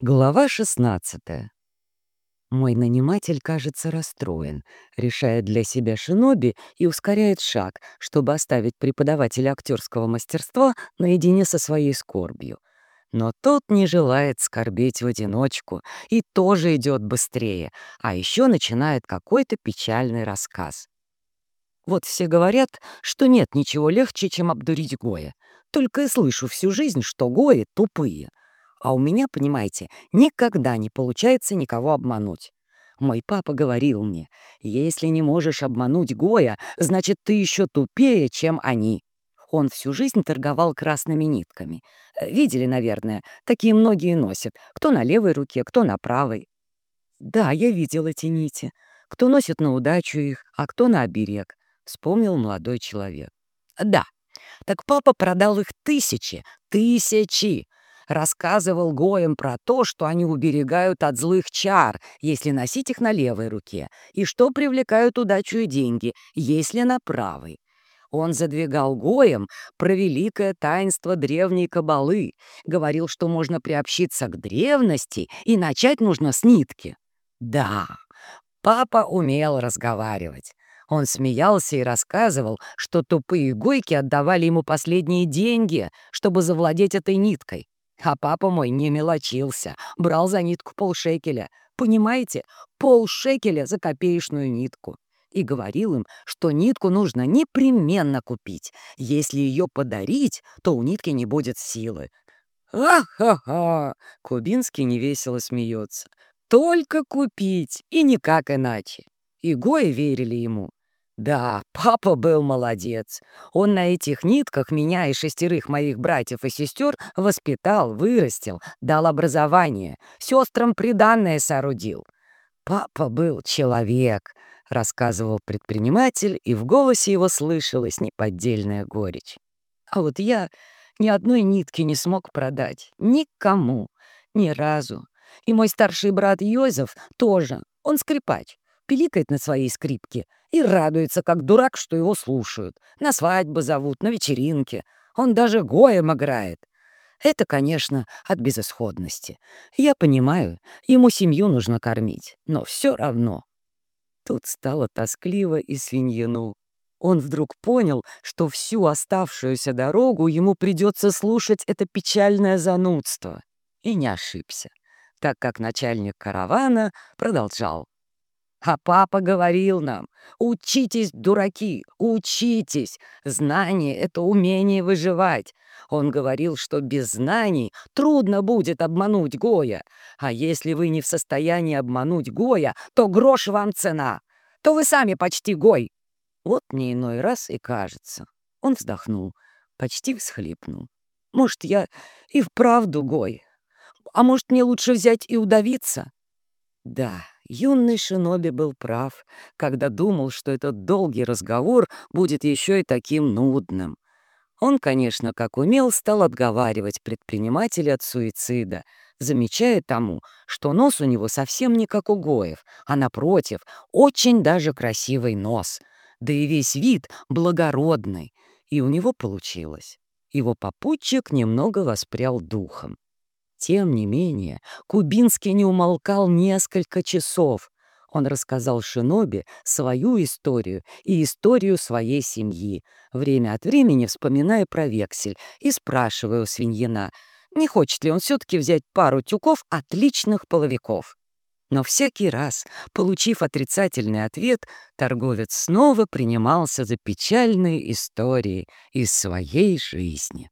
Глава 16 Мой наниматель, кажется, расстроен, решает для себя шиноби и ускоряет шаг, чтобы оставить преподавателя актерского мастерства наедине со своей скорбью. Но тот не желает скорбеть в одиночку и тоже идет быстрее, а еще начинает какой-то печальный рассказ. Вот все говорят, что нет ничего легче, чем обдурить Гоя. Только и слышу всю жизнь, что Гои тупые — а у меня, понимаете, никогда не получается никого обмануть. Мой папа говорил мне, если не можешь обмануть Гоя, значит, ты еще тупее, чем они. Он всю жизнь торговал красными нитками. Видели, наверное, такие многие носят, кто на левой руке, кто на правой. Да, я видел эти нити. Кто носит на удачу их, а кто на оберег, вспомнил молодой человек. Да, так папа продал их тысячи, тысячи рассказывал Гоем про то, что они уберегают от злых чар, если носить их на левой руке, и что привлекают удачу и деньги, если на правой. Он задвигал Гоем про великое таинство древней кабалы, говорил, что можно приобщиться к древности и начать нужно с нитки. Да, папа умел разговаривать. Он смеялся и рассказывал, что тупые гойки отдавали ему последние деньги, чтобы завладеть этой ниткой. А папа мой не мелочился, брал за нитку полшекеля. Понимаете, полшекеля за копеечную нитку. И говорил им, что нитку нужно непременно купить. Если ее подарить, то у нитки не будет силы. «Ах-ха-ха!» — Кубинский невесело смеется. «Только купить, и никак иначе». И Гои верили ему. Да, папа был молодец. Он на этих нитках меня и шестерых моих братьев и сестер воспитал, вырастил, дал образование, сестрам приданное соорудил. Папа был человек, рассказывал предприниматель, и в голосе его слышалась неподдельная горечь. А вот я ни одной нитки не смог продать. Никому. Ни разу. И мой старший брат Йозеф тоже. Он скрипач пиликает на своей скрипке и радуется, как дурак, что его слушают. На свадьбы зовут, на вечеринке. Он даже гоем играет. Это, конечно, от безысходности. Я понимаю, ему семью нужно кормить, но все равно. Тут стало тоскливо и свиньину. Он вдруг понял, что всю оставшуюся дорогу ему придется слушать это печальное занудство. И не ошибся, так как начальник каравана продолжал. А папа говорил нам, учитесь, дураки, учитесь. Знание — это умение выживать. Он говорил, что без знаний трудно будет обмануть Гоя. А если вы не в состоянии обмануть Гоя, то грош вам цена. То вы сами почти Гой. Вот мне иной раз и кажется. Он вздохнул, почти всхлипнул. Может, я и вправду Гой. А может, мне лучше взять и удавиться? Да, Юный Шиноби был прав, когда думал, что этот долгий разговор будет еще и таким нудным. Он, конечно, как умел, стал отговаривать предпринимателя от суицида, замечая тому, что нос у него совсем не как у Гоев, а, напротив, очень даже красивый нос, да и весь вид благородный, и у него получилось. Его попутчик немного воспрял духом. Тем не менее, Кубинский не умолкал несколько часов. Он рассказал Шиноби свою историю и историю своей семьи, время от времени вспоминая про вексель и спрашивая у свиньина, не хочет ли он все-таки взять пару тюков отличных половиков. Но всякий раз, получив отрицательный ответ, торговец снова принимался за печальные истории из своей жизни.